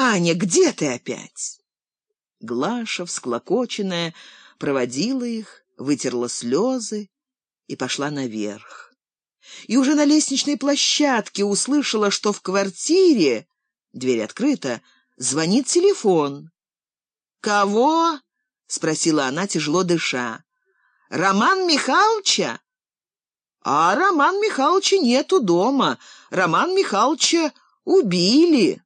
Аня, где ты опять?» Глаша, всклокоченная, проводила их, вытерла слезы и пошла наверх. И уже на лестничной площадке услышала, что в квартире, дверь открыта, звонит телефон. «Кого?» — спросила она, тяжело дыша. «Роман Михайловича?» «А Роман Михайловича нету дома. Роман Михайловича убили».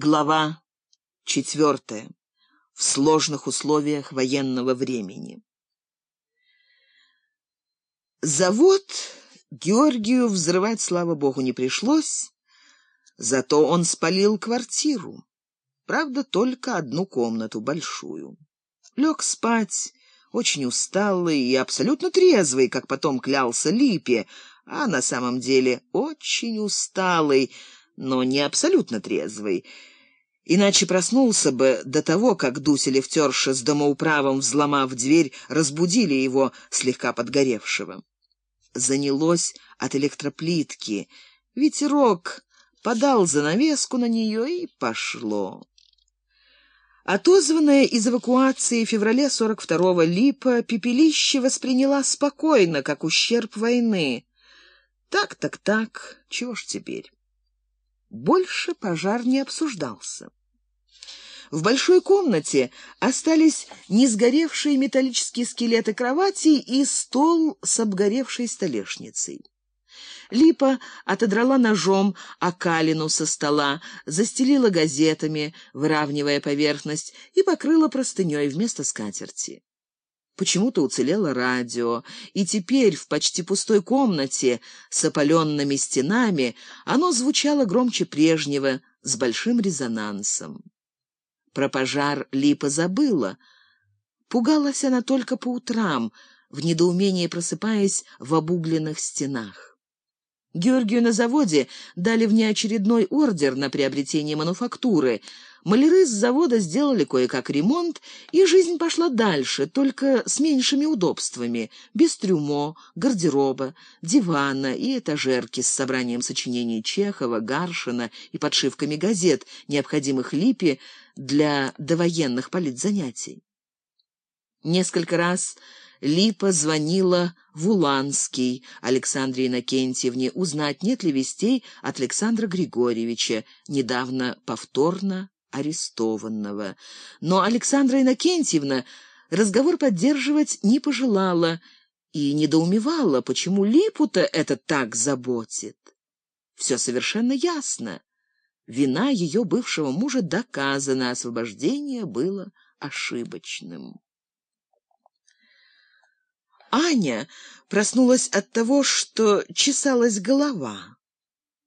Глава четвертая. В сложных условиях военного времени. Завод Георгию взрывать, слава богу, не пришлось, зато он спалил квартиру. Правда, только одну комнату, большую. Лег спать, очень усталый и абсолютно трезвый, как потом клялся Липе, а на самом деле очень усталый, но не абсолютно трезвый. Иначе проснулся бы до того, как Дуся Левтерша с домоуправом, взломав дверь, разбудили его, слегка подгоревшего. Занялось от электроплитки. Ветерок подал занавеску на нее, и пошло. Отозванная из эвакуации в феврале 42-го Липа пепелище восприняла спокойно, как ущерб войны. Так, так, так, чего ж теперь? Больше пожар не обсуждался. В большой комнате остались несгоревшие металлические скелеты кровати и стол с обгоревшей столешницей. Липа отодрала ножом окалину со стола, застелила газетами, выравнивая поверхность, и покрыла простыней вместо скатерти. Почему-то уцелело радио, и теперь в почти пустой комнате с опаленными стенами оно звучало громче прежнего, с большим резонансом. Про пожар Липа забыла. Пугалась она только по утрам, в недоумении просыпаясь в обугленных стенах. Георгию на заводе дали внеочередной ордер на приобретение мануфактуры — Маляры с завода сделали кое-как ремонт, и жизнь пошла дальше, только с меньшими удобствами, без трюмо, гардероба, дивана и этажерки с собранием сочинений Чехова, Гаршина и подшивками газет, необходимых Липе для довоенных политзанятий. Несколько раз Липа звонила в Уланский Александре Иннокентьевне узнать, нет ли вестей от Александра Григорьевича, недавно повторно арестованного. Но Александра Иннокентьевна разговор поддерживать не пожелала и недоумевала, почему Липута это так заботит. Все совершенно ясно. Вина ее бывшего мужа доказана, освобождение было ошибочным. Аня проснулась от того, что чесалась голова.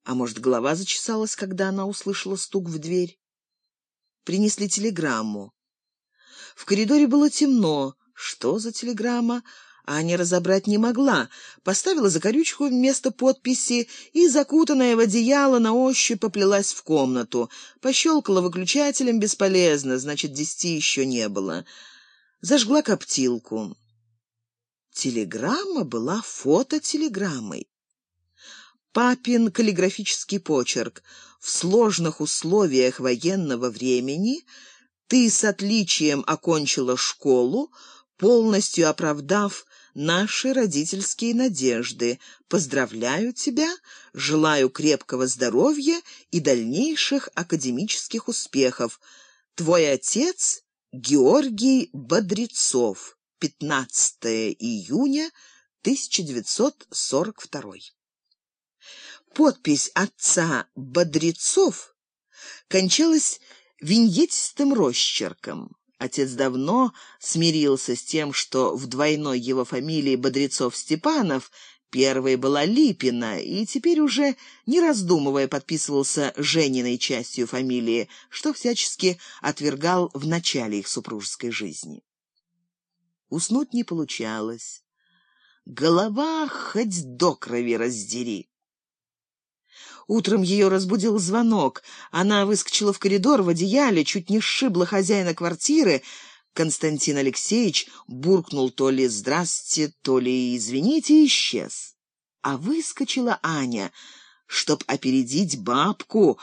А может, голова зачесалась, когда она услышала стук в дверь? принесли телеграмму. В коридоре было темно. Что за телеграмма? Аня разобрать не могла. Поставила закорючку вместо подписи и, закутанная в одеяло, на ощупь поплелась в комнату. Пощелкала выключателем бесполезно, значит, десяти еще не было. Зажгла коптилку. Телеграмма была фототелеграммой. Папин каллиграфический почерк — в сложных условиях военного времени ты с отличием окончила школу, полностью оправдав наши родительские надежды. Поздравляю тебя, желаю крепкого здоровья и дальнейших академических успехов. Твой отец Георгий Бодрецов. 15 июня 1942 Подпись отца Бодрецов кончалась виньетистым росчерком. Отец давно смирился с тем, что в двойной его фамилии Бодрецов-Степанов первой была Липина, и теперь уже, не раздумывая, подписывался Жениной частью фамилии, что всячески отвергал в начале их супружеской жизни. Уснуть не получалось. Голова хоть до крови раздери. Утром ее разбудил звонок. Она выскочила в коридор в одеяле, чуть не сшибла хозяина квартиры. Константин Алексеевич буркнул то ли «здрасте», то ли «извините» и исчез. А выскочила Аня, чтоб опередить бабку,